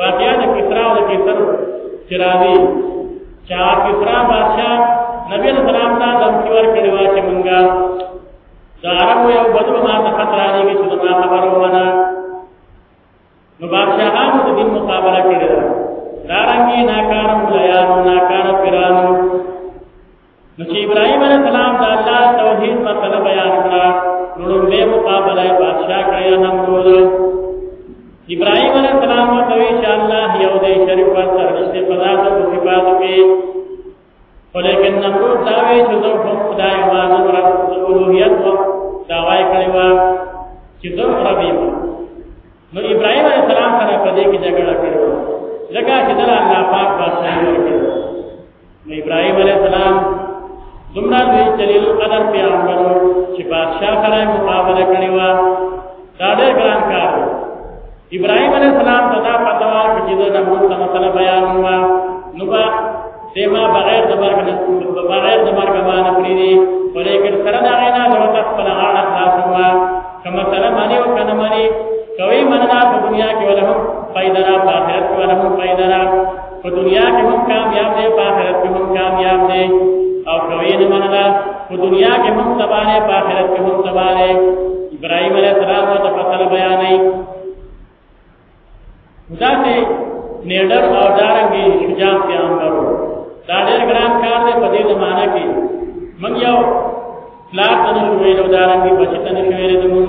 واقعا د کسرا او د کیسر چې راوي چې هغه کسرا بادشاه نبی علیه السلام ته دمکی ورکړې وه چې مونږه د عربو یو بدلو ما ته خط رالیږي چې زما خبره ومنه نو بادشاهانو د دین مقابله کړې ده دارنګي ناکاره ملایانو ناکاره پیرانو نو چې ابراهيم عليه السلام د الله توحید مسله بیان کړه نو لومبه مقابله بادشاہ کړی نمرود ابراهيم عليه السلام ته وی چې الله یو دې شریف پر سرشته په ذات او صفات کې ولیکن نمرود دا وی چې زه په خدای باندې رب اولوہیت او داوای کړی و چې زه رب یم نو ابراهيم عليه السلام سره په دې کې جګړه کړې ځکه چې دلته الله پاک بادشاہ ورکړي نو ابراهيم عليه السلام دومره دې جلیل قدر پیغمبر چې بادشاہ سره مقابله کړې و دا ډېر ګران کار ابراهيم عليه السلام ته دا پته و چې دا نمرود ته مسله بیان و نو با دیما بغیر د مرګ نه بغیر د مرګ باندې پری دي ولیکن سره دا غینا د وخت خپل غاړه خلاصو ما کما سره باندې او کنه باندې کوي مننه په دنیا کې ولهم فائدہ را په آخرت کې ولهم فائدہ را په دنیا کې هم کامیاب دی په آخرت کې هم کامیاب دی او کوي نه منله په دنیا کې هم تباہ دی په آخرت کې هم تباہ دی ابراهيم عليه السلام او تفصيل بیانې دا چې نیډر او دارنګي شجاع کې امرو دا ډېر ګران کار دی په دې زمانہ کې من یو پلار ته نشو ویلو دارنګي بچی ته نشو ویلو د مونږ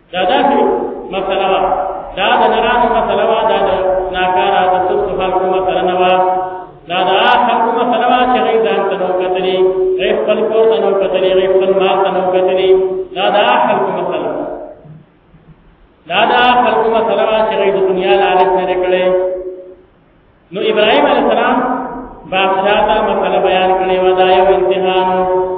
دا داسې مسله وه دا د نرانو مسله وه دا د ناکاره د سستو خلکو مسله نه وه دا د خلکو مسله وه چې هغوی ځان ته نه وکتلې هغوی خپل کور ته نه وکتلې هغوی خپل مال ته نه وکتلې دا د خلکو مسله وه دا د خلکو مسله وه چې هغوی د دنیا لالچ نه دی کړی نو ابراهیم علیه السلام بادشاہ ته مسله بیان کړې وه دا یو امتحان و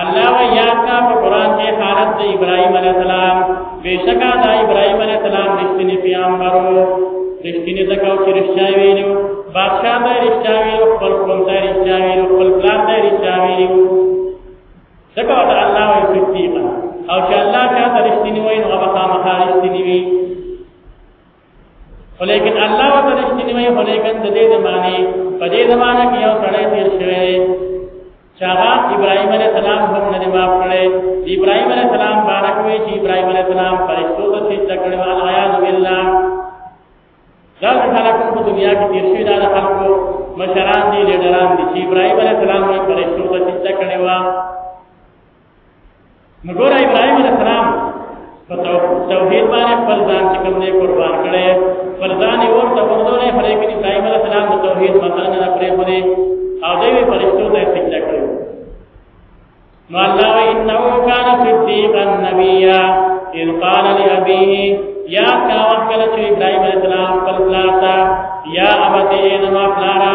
الله و یاد کا په قران کې حالت د ابراهيم عليه السلام بشکا د ابراهيم عليه السلام رښتینی پیغمبر وو رښتینی زکاو چې رښتیا ویلو بادشاہ به رښتیا ویلو خپل قوم ته رښتیا ویلو خپل پلان ته رښتیا ویلو زکه د الله او صدیق او چې الله چا ته رښتینی وای نو هغه خامخا رښتینی وي ولیکن الله و ترشتنی وی ولیکن د دې زمانه په دې زمانه کې یو سړی تیر شوی دی چاغا ابراهيم عليه السلام هم نه جواب کړي ابراهيم عليه السلام بارک وی چې ابراهيم عليه السلام فرشتو ته چې تکړه وال آیاذ بالله دا خلک په دنیا کې تیر شوی دا خلکو مشران دي لیډران دي چې ابراهيم عليه السلام یې فرشتو ته چې تکړه نو ګور ابراهيم عليه السلام په توحید باندې خپل ځان چې کوم نه قربان کړي خپل ځان یې ورته ورته پرې کې ابراهيم عليه السلام د توحید مطلب نه پرې پرې او دوی فرشتو ته سجده کړو نو الله انه کان صدیقا نبیا اذ قال لابيه یا کا وکړه چې ابراهيم عليه السلام خپل پلار ته یا ابته نو پلارا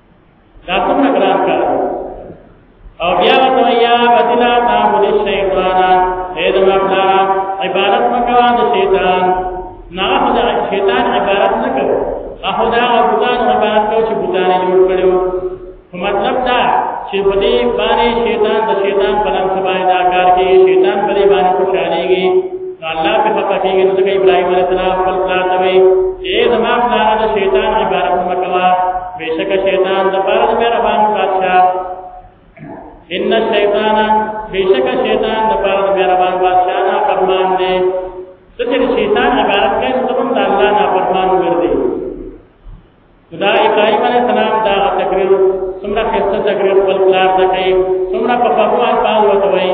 دا څومره ګران کار او بیا ته یا بدلا تعبد الشیطان اے زما پلارا عبارت مکوا د شیطان نه خدا شیطان عبارت نه کوي خدا او بوتان عبارت کوي چې بوتان جوړ کړو مطلب دا چې په دې باندې شیطان د شیطان په نام سبا دا کار کوي شیطان په دې باندې خوشاليږي الله په پتا کې نو ابراهيم عليه السلام خپل پلان ته وي اے زما پلارا د شیطان عبارت مکوا بشک شیطان د پاره د مهربان بادشاہ ان الشیطان بشک شیطان د پاره د مهربان بادشاہ نه فرمان دی څه شیطان عبارت کوي نو تم د الله نه فرمان ورته دا ابراهيم عليه السلام دا تقریر څومره خسته تقریر خپل پلار ته کوي څومره په فقوان پاو وته وایي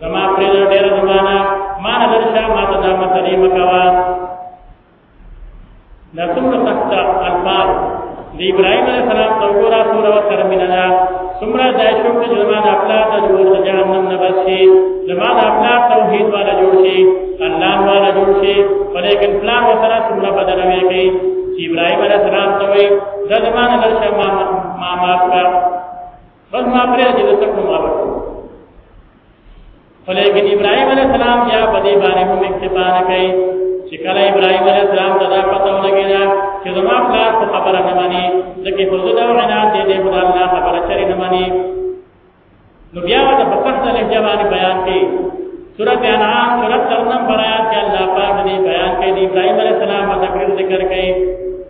زما پرې دا ډېر ځمانه ما نه درشه ما ته دا مسلې مکوا دا څومره سخت الفاظ د ابراهيم عليه السلام د ګورا سوره او ترمینه دا څومره دا شوم چې زما د خپل د جوړ د جهنم نه بچي زما د خپل توحید والا جوړ شي الله والا جوړ شي ولیکن پلان وسره څومره بدلوي کوي چې ابراهيم عليه السلام ته وي د زمانه لرشه ما ما ما بس ما پرې چې د تکو ما ورته فلیکن ابراهیم علیه السلام بیا په دې باندې کوم اکتفا نه کوي چې کله ابراهیم علیه السلام ته دا پته ولګی دا چې زما پلار څه خبره نه مانی ځکه په زړه او عنایت دې دې خدای الله خبره چری نه مانی نو بیا دا په پخته لهجه باندې بیان کړي سورۃ انعام سورۃ ترنم برایات کې الله پاک دې بیان کړي ابراهیم علیه السلام ذکر ذکر کړي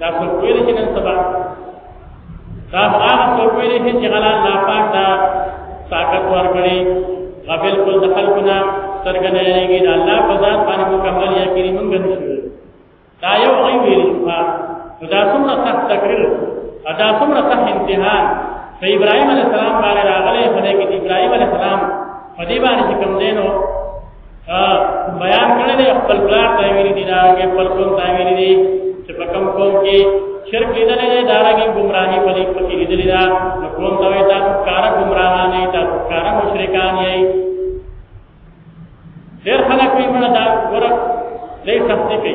دا څوک ویل چې نن سبا دا هغه څوک ویل شي چې غلا الله پاک دا طاقت ورکړي غبل کول د خلقنا سرګنه یېږي دا الله په ذات باندې مکمل یقین مونږ نه شو دا یو غي ویل شو دا څومره سخت تقریر دا څومره سخت امتحان په ابراهيم عليه السلام باندې راغلي په دې کې ابراهيم عليه السلام په دې باندې کوم دینو بیان کړی دی خپل پلار ته ویلي دي دا هغه خپل قوم ته ویلي دي چې په کوم قوم کې شرک لیدل دی دا هغه ګمراهي په دې کې لیدل دا نو قوم ته وایي تاسو کار ګمراهان نه تاسو کار مشرکان یې ډېر خلک وي مړه دا ورک لې سختي کوي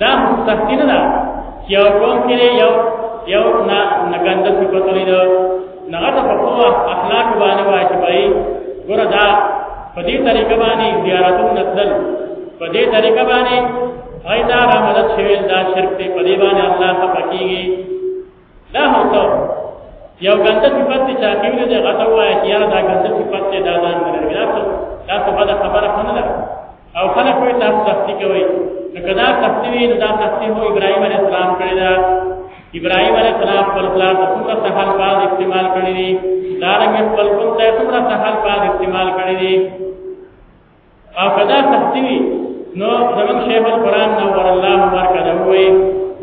دا مستحقی نه ده چې یو قوم کې یو یو نه نګنده صفت لري دا نغه ته په خپل اخلاق باندې واجبای ګور دا په دې طریقه باندې زیارتون نسل په دې طریقه باندې ایدا را مدد شویل دا شرک ته په دې باندې الله خپکیږي دا هو ته یو ګنده صفت چې چا کې ویل دی غته وایي چې یاره دا ګنده صفت دی دا ځان نه لري دا څه دا څه بده خبره خو نه ده او خلک وایي تاسو سختي کوئ نو که دا سختي وي نو دا سختي هو ابراهیم علیه السلام کړې ده ابراهیم علیه السلام خپل پلار ته څومره سهل باز استعمال کړی دی دارنګه خپل کوم ته څومره سهل باز استعمال کړی دی او کدا سختی وی نو زمون شیخ القرآن نور الله مبارک ده وی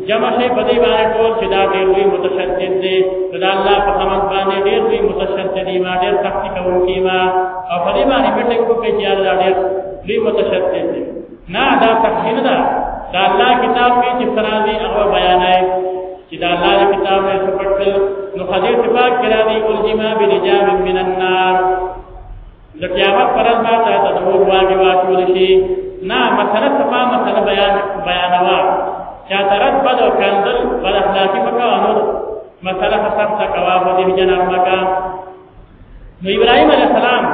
جمع شي په دې باندې ټول چې دا ډېر لوی متشدد دی دا الله په خمن باندې ډېر لوی متشدد دی ما ډېر سختی کوونکی ما او په دې باندې میټنګ وکړي چې دا ډېر لوی متشدد دی نه دا سختی نه ده دا الله کتاب کې چې فرازي هغه بیانای چې دا الله کتاب نه سپټل نو حدیث پاک کرا دی الجما بلجام من النار د قیامت پر ورځ به تا ته د اور واګې واچول شي نه مسله صفا مسله بیان بیانوا چا ته رد بد او کندل بد اخلاقي پکا او نور مسله حساب تا کوا په دې جناب مکا نو ابراهيم عليه السلام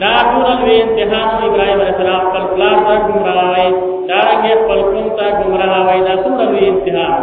دا ټول لوی امتحان او ابراهيم عليه السلام خپل پلار ته ګمراه وای دا رنګه خپل قوم ته ګمراه وای دا ټول لوی امتحان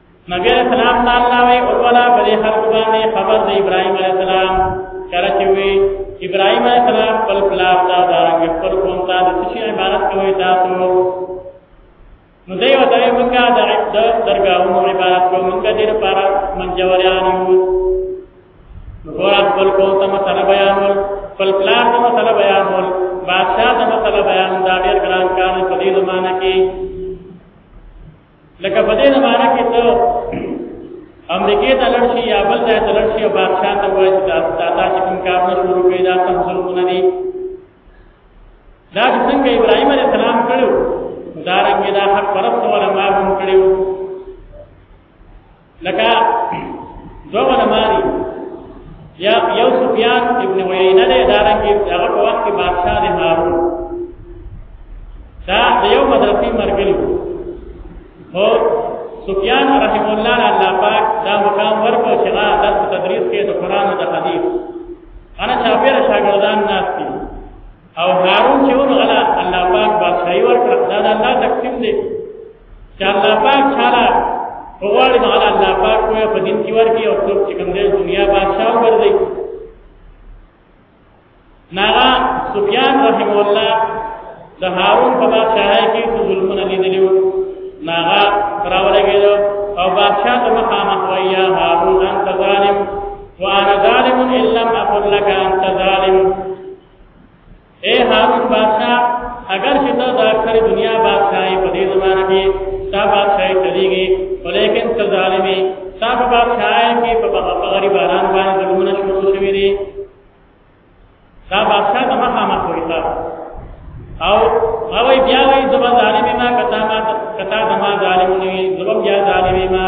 نبی علیہ السلام ته الله وی او ولا په دې خلق باندې خبر د ابراهیم علیہ السلام کله چې وی ابراهیم علیہ السلام خپل پلار ته دا رنګ خپل قوم ته د څه عبارت کوي تاسو نو دوی وته موږ د درګاونو عبارت کوو موږ دې لپاره منجوریان یو ګور خپل قوم ته مسله بیانول خپل پلار ته مسله بیانول بادشاہ ته مسله بیان دا ډېر ګران کار په دې زمانہ کې لکه په دې زمانه کې ته امریکې ته لړ شي یا بل ځای ته لړ شي او بادشاہ ته وایي چې دا تاسو کوم کار نه شروع کړئ دا تاسو ظلمونه دي دا څنګه ابراهيم عليه السلام کړو دا رنګه دا حق پرست علماء هم کړو لکه دو علماء دي یا یو سفیان ابن عینه دی دا رنګ هغه په وخت کې بادشاہ دی هارون دا د یو مدرسې مرګل هو سفیان رحم الله الله پاک دا مقام ورکو چې دا درس تدریس کې د قران او د حدیث انا شافعی شاګردان ناس دي او هارون چې ونه غلا الله پاک بادشاہي ورکړه دا د الله تقسیم دی چې الله پاک چاله وغواړي نو الله پاک کوی په دین کې ورکی او څوک چې کوم دی دنیا بادشاہ ورځي ناغا سفیان رحم الله د هارون په بادشاہي کې ظلمونه لیدلی وو ناغا راولګي او بادشاہ ته مخامخ ویا هارون انت ظالم وانا ظالم ان لم اقل لك انت ظالم اے هارون بادشاہ اگر چې ته د اکثر دنیا بادشاہي په دې زمانه کې ستا بادشاہي چلیږي ولیکن ته ظالمي ستا په بادشاہي کې په غریبانان باندې ظلمونه شروع شوي دي دا بادشاہ د مخه مخ وي او هغه بیا وایي زما ظالمي ما کتا ما کتا زما ظالمونه وي زما بیا ظالمي ما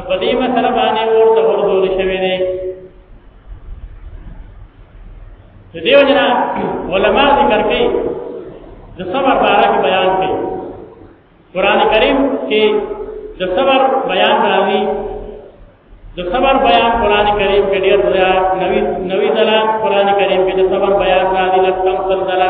په دې مسله باندې ورته ورزول شوی دی د دیو جنا علما ذکر کوي د صبر باره کې بیان کوي قران کریم کې د صبر بیان راځي د صبر بیان قران کریم کې ډېر زیات نوې نوې ځله قران کریم کې د صبر بیان راځي لکه څنګه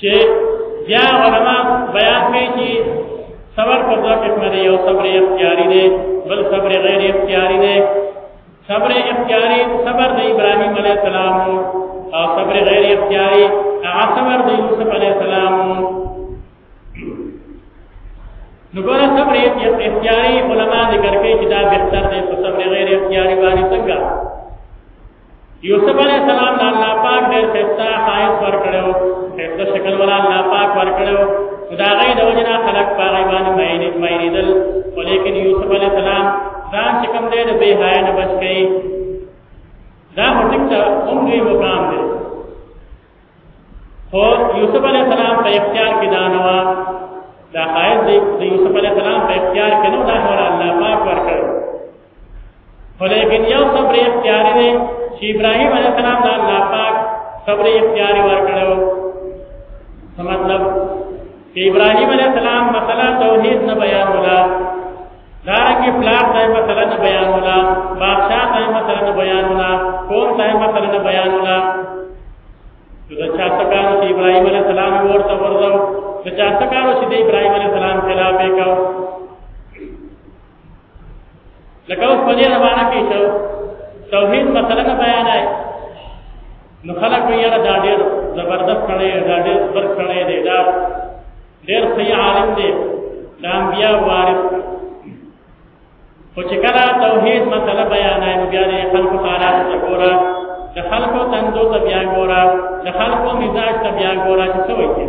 چې بیا علما بیان کوي چې صبر په دوه قسمه دی یو صبر اختیاري دی بل صبر غیر اختیاري دی صبر اختیاري صبر د ابراهیم علیه السلام او صبر غیر اختیاري هغه صبر د یوسف علیه السلام نو ګوره صبر اختیاري علما ذکر کوي چې دا بهتر دی په صبر غیر اختیاري باندې څنګه یوسف علیہ السلام دا الله پاک ډېر خستا خایس ور کړو خستا شکل ولا الله پاک ور کړو دا غي د وجنا خلق پاره باندې مېنې مېنې دل ولیکن یوسف علیہ السلام ځان چې کوم دې به حیا نه بچ کړي دا هټک ته هم دوی مقام دی خو یوسف علیہ السلام په اختیار کې دا نه وا دا خایس د یوسف علیہ السلام په اختیار کې نو دا هر الله پاک ور کړو ولیکن یو صبر اختیاری دی چې ابراهیم علیه السلام د الله پاک صبر اختیاری ورکړو څه مطلب چې ابراهیم علیه السلام مثلا توحید نه بیان ولا دا کې پلان ته مثلا نه بیان ولا بادشاہ ته مثلا نه بیان ولا قوم ته مثلا نه بیان ولا دا چا تکانو چې ابراهيم عليه السلام ورته ورځو دا چا تکانو چې د ابراهيم عليه السلام خلاف وکاو لکه اوس په دې زمانه کې چې توحید مسله نه بیانای نو خلک یې یاره دا ډېر زبردست کړی دا ډېر زبر کړی دی دا ډېر صحیح عالم دی دا انبیا وارث خو چې کله توحید مسله بیانای نو بیا دې خلکو حالات ته ګوره د خلکو تندو ته بیا ګوره د خلکو مزاج ته بیا ګوره چې څه وایي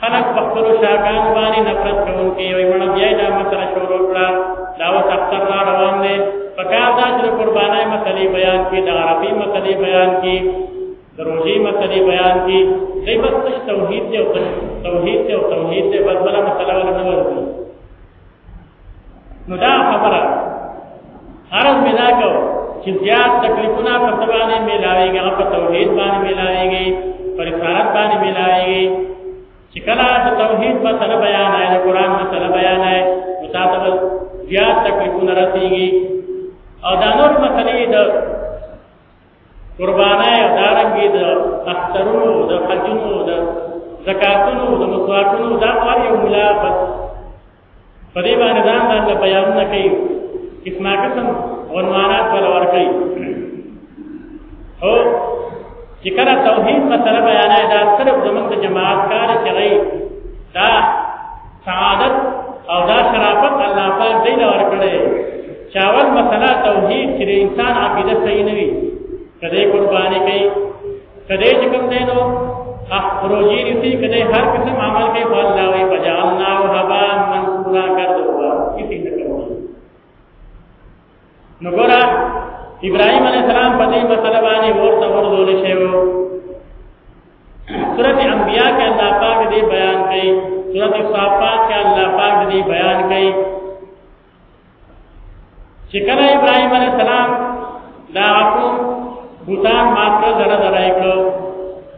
خلک په خپلو شاګانو باندې نفرت کوونکي وي مړه بیا یې دا مسله شروع کړه دا اوس اختر را روان دی په کار دا چې د قربانۍ مسلې بیان کړي د عرفې مسلې بیان کړي د روژې مسلې بیان کړي دی بس تش توحید دی او تش توحید دی او توحید دی بس بله مسله ولنه ورکړي نو دا خبره عرض مې دا کو چې زیات تکلیفونه په تبانه ملاويږي په توحید باندې ملاويږي پر رسالت باندې ملاويږي چې کله د توحید په سره بیان آئے د قران په سره بیان آئے نو تاسو زیات تکلیفونه رسیږي او دا نور مسلې د قربانای دارنګي د اخترونو د حجونو د زکاتونو د مسواکونو دا هر یو ملا بس په دې باندې ځان باندې بیان نه کوي اسما قسم عنوانات ولا ور کوي او چې کله توحید مسله بیانای دا صرف زمونږ د جماعت کار چلای دا سعادت او دا شرافت الله پاک دې له ورکړي چاول مسله توحید چې انسان عقیده صحیح نه وي کله قرباني کوي کله چې کوم دی نو روزي رسی کله هر قسم عمل کوي په الله وي بجاء الله وهبا منصورا کړو کسی نه کوي نو ګورا ابراهيم عليه السلام په دې مسله باندې ورته ورزول شوی وو سورۃ انبیاء کې الله پاک دې بیان کړي سورۃ صافات کې الله پاک دې بیان کړي چې کله ابراهيم عليه السلام دا حکم بوتان ماته زړه درای کړو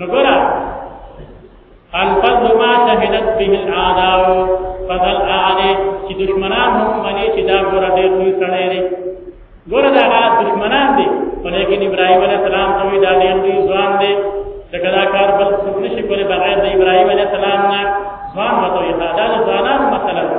نګورا الفضل ما شهدت به الاعداء فضل اعلی چې دشمنان هم مني چې دا ګوره ډېر لوی سړی دی ګوره دا هغه دشمنان دي ولیکن ابراهيم عليه السلام ته دا ډېر لوی ځوان دی ځکه دا کار بل څوک نشي کولی بغیر د ابراهيم عليه السلام نه ځوان وته دا ځوانان مسله ده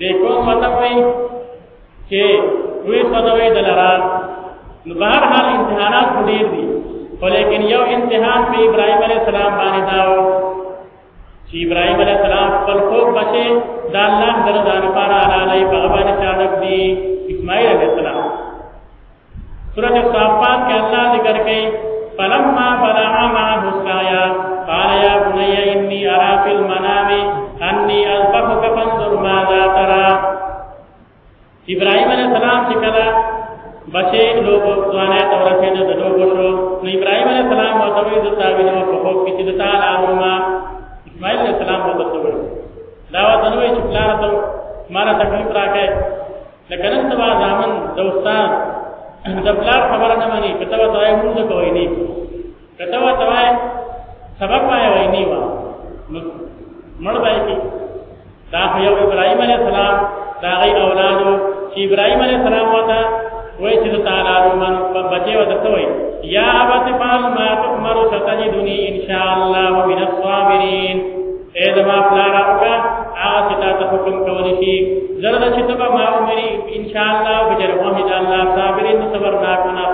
دې کوم مطلب وي چې وې صدوي دلرا نو بهر حال امتحانات ډېر دي ولیکن یو امتحان په ابراهيم عليه السلام باندې داو چې ابراهيم عليه السلام خپل خوب بچي دا الله درځان لپاره علی په باندې چاړک دي اسماعیل عليه السلام سورۃ الصافات کې الله ذکر کوي فلما بلغ معه السعي قال يا بني اني ارى في المنام اني اذبحك فانظر ماذا ترى ابراهيم عليه السلام چې کله بچي لوګ ځوانه تورته نه د لوګ شو نو ابراهيم عليه السلام او توي د تاوین او په خوب کې د تعالی امرما اسماعیل عليه السلام وته دا وته نو چې پلان ته مارا تکلیف راکې لکه نن سبا ځامن د استاد د پلار خبره نه مانی کته و توای مونږ کوي نه کته و توای سبق وای وای نه و مړ بای کی دا یو ابراهيم عليه السلام دا غي اولادو چې ابراهيم عليه السلام وتا وای چې تعالی رومان په بچي وته توي یا ابت فال ما تمر ستجدنی ان شاء الله ومن الصابرین اے زما پلار اوکا هغه چې تا ته حکم کول شي زړه چې تبا ما عمرې ان شاء الله بجر قوم دې الله صابرین صبر نا کنا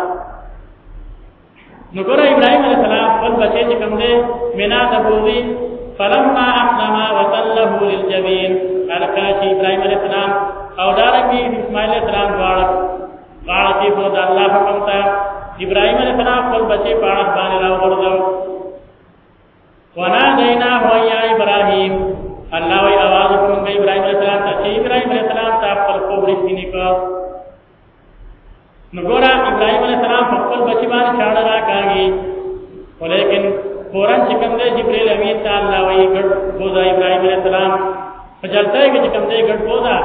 نو ګور ابراهيم عليه السلام خپل بچي چې کوم دې مینا ته بوزي فلما اسلم وتله للجبين قال کاشي ابراهيم عليه السلام او دارنګي اسماعیل عليه السلام دواړه دواړه چې په الله حکم ته ابراهيم عليه السلام خپل بچي په اړه باندې راوړل وناديناه يا ابراهيم الله وي आवाज کوم کې ابراهيم عليه السلام ته چې ابراهيم عليه السلام ته خپل خوب رښتینی کړ نو ګور ابراهيم عليه السلام خپل بچی باندې چاړه راکاږي ولیکن فورن چې کوم دی جبريل امين ته الله وي ګډ بوزا ابراهيم عليه السلام فجلته کې چې کوم دی ګډ بوزا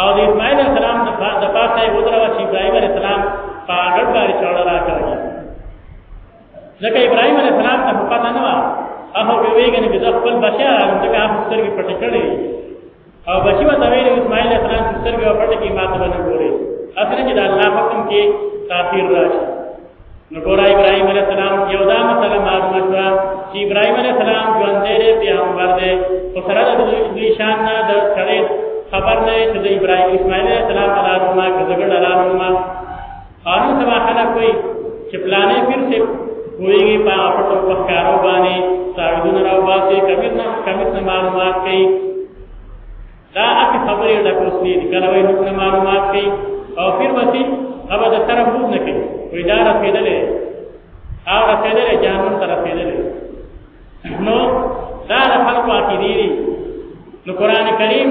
او د اسماعیل عليه السلام د پاسه ودروا چې ابراهيم عليه السلام په ګډ باندې چاړه راکاږي ځکه ابراهيم عليه السلام ته پته نه و هغه به ویګنه چې خپل بچا ځکه هغه سترګې پټې کړې او بچي وته ویل اسماعیل عليه السلام سترګې پټې کې ماته باندې ګوري اصل کې د الله حکم کې تاثیر راشي نو ګور ابراهيم عليه السلام یو دا مسله معلومه شوه چې ابراهيم عليه السلام ژوند دی پیغمبر دی او سره د دې شان نه د سره خبر نه چې د ابراهيم اسماعیل عليه السلام علیه السلام څخه ګډه راغله قانون سبا خلک وایي چې پلانې پیر سي پوهېږي په هغه پټو په ښکارو باندې ساعدونه راو باسي کمیت نه کمیت نه معلومات کوي دا اته خبرې د کوسنی دي کله وایي نو معلومات کوي او پیر وسی هغه د طرف وو نه کوي وې دا رسیدلې او رسیدلې جهنم ته رسیدلې نو دا د خلکو عقیدې دي نو قران کریم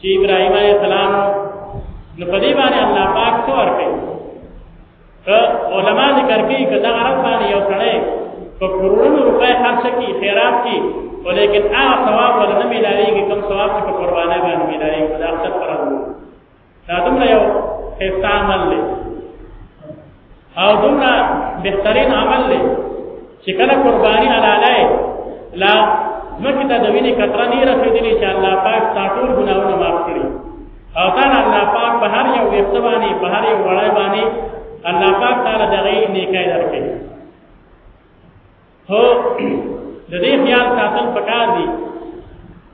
چې ابراهيم عليه السلام نو په دې باندې الله پاک څو ورکړي علماء ذکر کوي کدا عرب باندې یو سړی په کرونو روپۍ خرچ کی خیرات کی ولیکن هغه ثواب ولنه ملاویږي کوم ثواب چې په قربانه باندې ملاویږي دا اکثر فرض دا دومره یو خسته عمل دی او دومره بهترین عمل دی چې کله قرباني حلاله لا مکه ته د وینې کتره نه رسیدلې چې الله پاک تاسو ګناونه معاف کړي او دا الله پاک په هر یو وخت باندې په هر یو وړای باندې الله پاک تعالی دغه نیکای درکړي هو د دې خیال ساتل پکار دي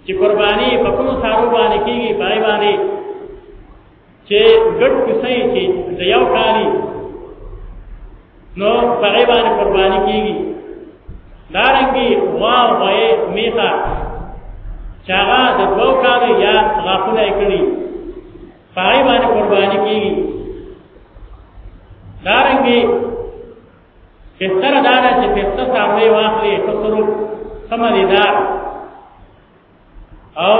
چې قرباني په کوم سارو باندې کیږي پای باندې چې ګډ کسې چې د یو کالي نو پای باندې قرباني کیږي دارنګي وا وای میتا چاغه د دوو کالو یا غاپونه کړی پای باندې قرباني کیږي دارنګي بهتر دا ده چې پسته سامنے واخلې خسرو سمدار او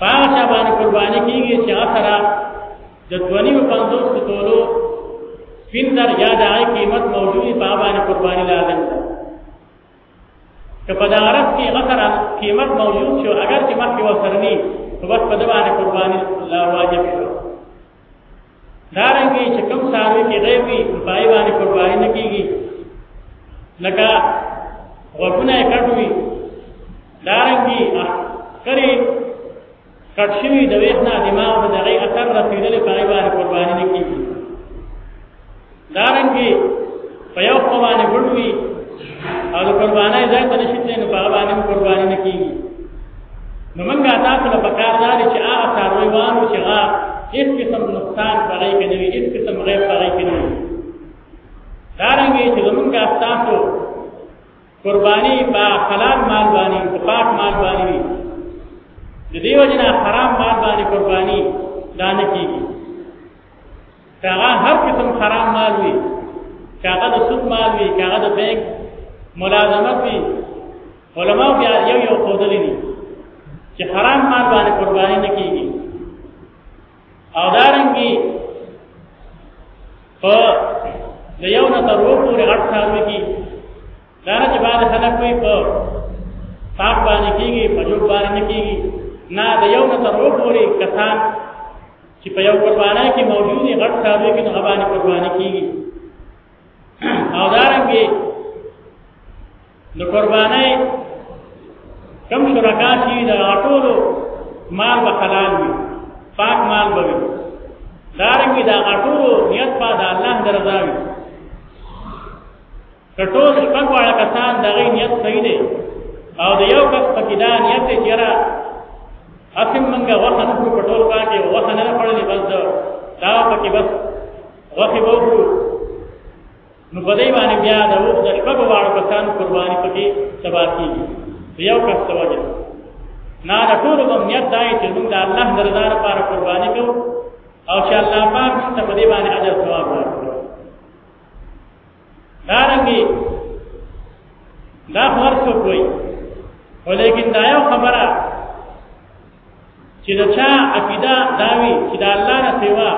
پاشه باندې قرباني کیږي چې اثره د 250 تولو سپیندر یا د آی قیمت موجودی په باندې قرباني لازم ده که په دا عرب کې غتر قیمت موجود شو اگر چې مخکې وسرنی نو بس په دې باندې قرباني لا واجب شو دا رنګي چې کوم ساروي کې غیبي پای باندې قرباني نه کیږي لکه غوونه کټوي دا رنګي کری کټ شوی د ویښنا دماغ د دغه اثر رسیدلې پای باندې قرباني نه کیږي دارنګي په یو قرباني ګډوي او قرباني ځای ته نشي تللی نو په هغه باندې قرباني نه کیږي نو موږ تاسو له پکار دار چې هغه څاروي وانو چې هغه هیڅ قسم نقصان پرې کې نه وي هیڅ قسم غیر پرې کې نه وي دارنګي چې موږ تاسو قرباني په حلال مال باندې په پاک مال باندې وي د دیو جنا حرام مال باندې قرباني دانه کیږي کاغه هر قسم حرام مال وي کاغه د سود مال وي کاغه د بانک ملازمت وي علما بیا یو یو خودل دي چې حرام مال باندې قرباني نه کیږي او دارنګي په د یو نه تر وو پورې اټ سالو کې دا نه چې باندې خلک کوي په تاپ باندې کیږي په جوړ باندې نه کیږي نه د یو نه تر وو پورې کسان چې په یو قربانای کې موجودي غټ څاروي کې هغه باندې قرباني کیږي او دا رنګه د قربانای کم شرکا چې د غټولو مال به حلال وي پاک مال به وي دا رنګه دا غټولو نیت په الله درځاوي که ټول شپږ واړه کسان د غي نیت صحیح دی او د یو کس په کې دا نیت دی چې را اسیم منګه وخت نه په ټول باندې وخت نه پړلې بس دا په کې بس وخت به وو نو په دې باندې بیا د وخت د شپږ واړه کسان قرباني پکې سبا کیږي یو کس توجه نه د ټول کوم نیت دای چې موږ د الله درزا لپاره قرباني کوو او چې الله پاک ته په دې باندې اجر ثواب ورکړي دارنګي دا خبر څوک وایي ولیکن دا یو خبره چې دا چا عقیده داوي چې دا الله نه سیوا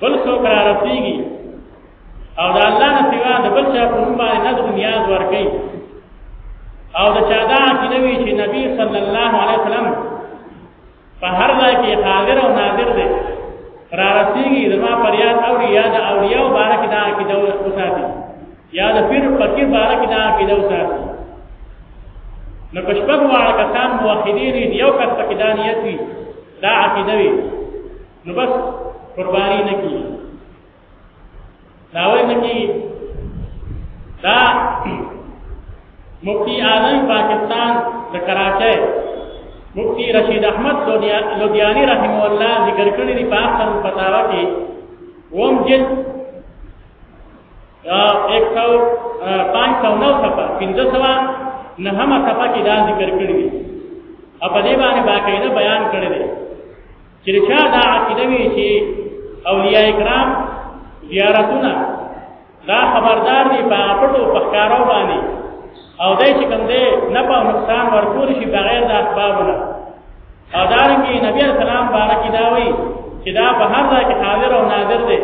بل څوک را رسیږي او دا الله نه سیوا د بل چا په نوم باندې نظر نیاز ورکړي او دا چا دا عقیده وی چې نبی صلی الله علیه وسلم په هر ځای کې حاضر او ناظر دی را رسیږي زما فریاد اوري یا د اولیاء او بارک دا کې د وساتي یا د پیر فقیر بارک دا کې د وساتي نو پښپغ واړه کسان موحدین دي یو کس پکې دا نیت وي دا عقیده وي نو بس قرباني نه کیږي دا وایي نه کېږي دا مفتی اعظم پاکستان د کراچۍ مفتی رشید احمد لودیانی رحم الله ذکر کړی دی په احسن فتاوا کې وم جلد 509 صفحه 1500 نه هم صفحه کې دا ذکر کړی دی په دې باندې باقاعده بیان کړی دی چې چا دا عقیده وي چې اولیاء کرام زیارتونه دا خبردار دي په پټو پخکارو باندې او دای چې کوم دی نه په نقصان ورکول شي بغیر د اسبابونو او دا رنګي نبی اسلام بارک دا وی چې دا په هر ځای کې حاضر او ناظر دی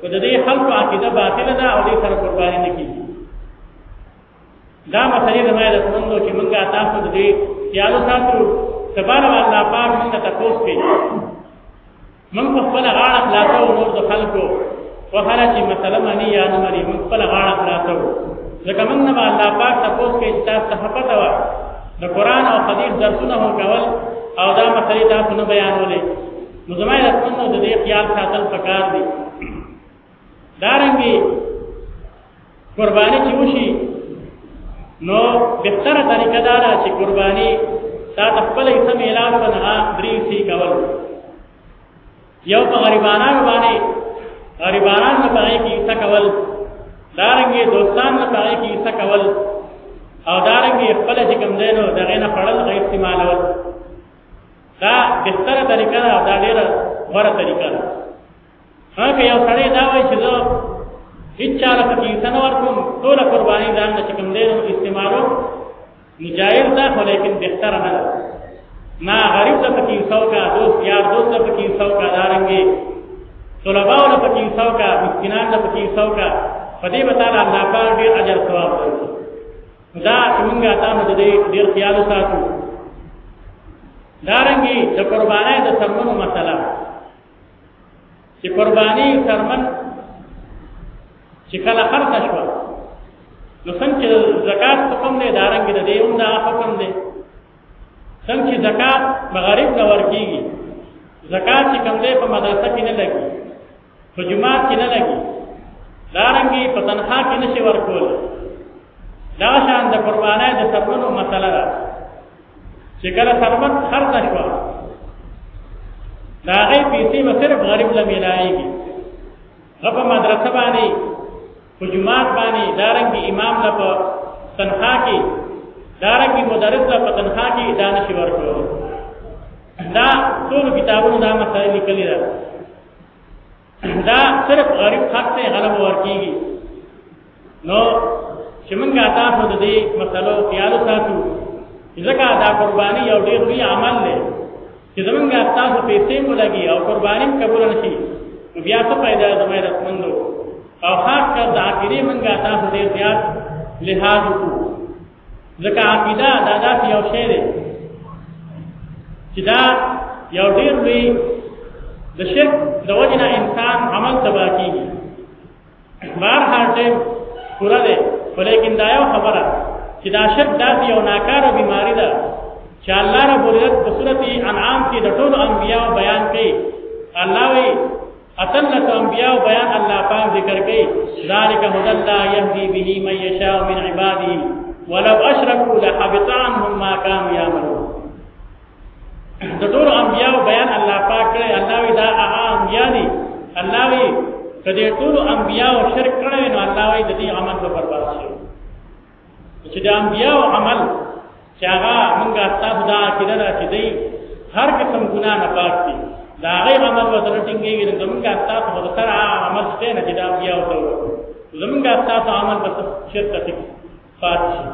کو د دې خلکو عقیده باطله ده او دې سره قرباني نه کیږي دا مسئله د مې رسمندو چې موږ تاسو د دې خیال ساتو سبحان الله پاک موږ ته تاسو کې موږ په خپل غاړه خلاصو نور د خلکو په هر چې مسله مانی یا نه مانی موږ خپل غاړه خلاصو ځکه موږ نه الله پاک تاسو کې تاسو ته پته و د قران او حدیث درسونه هو کول او دا مسئله تاسو نه بیانولې نو زمای رسمنو د دې خیال ساتل پکار دي دارنګي قرباني چې وشي نو بهتره طریقه دا ده چې قرباني تا خپل اسم اعلان بنها درې سي کول یو په غریبانو باندې غریبانان په پای کې څه کول دارنګي دوستان په پای کې څه کول او دارنګي خپل چې کوم دینو دغه نه پړل غي استعمالول دا بهتره طریقه ده دا ډیره غوره طریقه ده هغه یو سړی دا وایي چې زه هیڅ چا له پکې څه نه ورکوم ټوله قرباني ځان ته چې کوم دی نو استعمالوم نو جایز ده خو لیکن بهتره نه ده ما غریب له پکې څه وکړه دوست یار دوست له پکې څه وکړه دا رنګې طلباو له پکې څه وکړه مسکینان له پکې څه وکړه په دې به تعالی الله پاک ډېر اجر ثواب درکړي دا چې موږ تاسو ته ډېر خیال وساتو دارنګي د قربانۍ د سمونو مسله چې قرباني سرمن چې کله خرڅ شو نو څنګه زکات حکم دی دارنګ د دې هم دا حکم دی څنګه چې زکات مغرب نه ورکیږي زکات چې کوم دی په مدرسه کې نه لګي په جماعت کې نه لګي دارنګي په تنخوا کې نشي ورکول دا شان د قربانای د سرمنو مسله ده چې کله سرمت خرڅ شو دا غي پیسې به صرف غریب له ملایږي غبا مدرسه باندې په جمعات باندې دارنګ امام له په تنخوا کې دارنګ مدرس له په تنخوا کې دانش ورکړو دا ټول کتابونو دا مسائل لیکلي دي دا صرف غریب خلک ته غلب ورکیږي نو چې موږ تاسو د دې مسلو خیال ساتو ځکه دا قرباني یو ډیر لوی عمل دی چې زمونږ تاسو پیسې مو لګي او قرباني قبول نشي بیا څه پیدا زموږ رسمندو او خاص کر د عقیده موږ تاسو ډیر زیات لحاظ وکړو ځکه عقیده دا داسې یو شی دی چې دا یو ډیر لوی د شرک د وجه نه انسان عمل تبا کیږي بار هر ټیم پورا دی ولیکن دا یو خبره چې دا شرک داسې یو ناکاره بیماری ده چې الله رب العزت په سورته انعام کې د ټولو انبیانو بیان کوي الله وی اتلس انبیاء بیان الله پاک ذکر کوي ذالک هدى الله يهدي به من يشاء من عباده ولو اشركوا لحبط عنهم ما كانوا يعملون د ټول انبیاء بیان الله پاک کړي الله وی دا هغه انبیاء دي الله وی کدی ټول انبیاء شرک کړي نو الله وی د دې عمل په برباد شي چې د انبیاء عمل چې هغه موږ تاسو دا عقیده ده چې دی هر قسم ګناه نه پاک دي دا غي عمل وسره ټینګېږي نو زمونږ تاسو په سره عمل شته نه چې دا بیا وته زمونږ تاسو عمل په شرک ته پات شي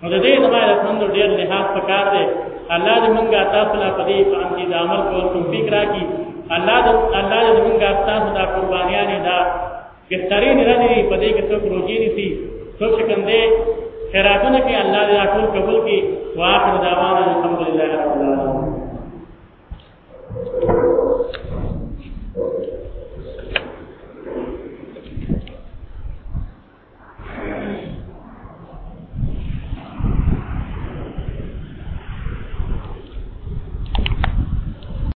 نو د دې زمایله څنګه ډېر لحاظ پکار دی الله دې مونږ تاسو لا په دې باندې د عمل کول توفیق راکړي الله دې الله دې مونږ تاسو دا قربانیانې دا بهترین ورځې دي په دې کې څوک روزي نیسي څوک چې کوم دی خیراتونه کې الله دې ټول قبول کړي واخر دعوانا الحمد لله رب العالمين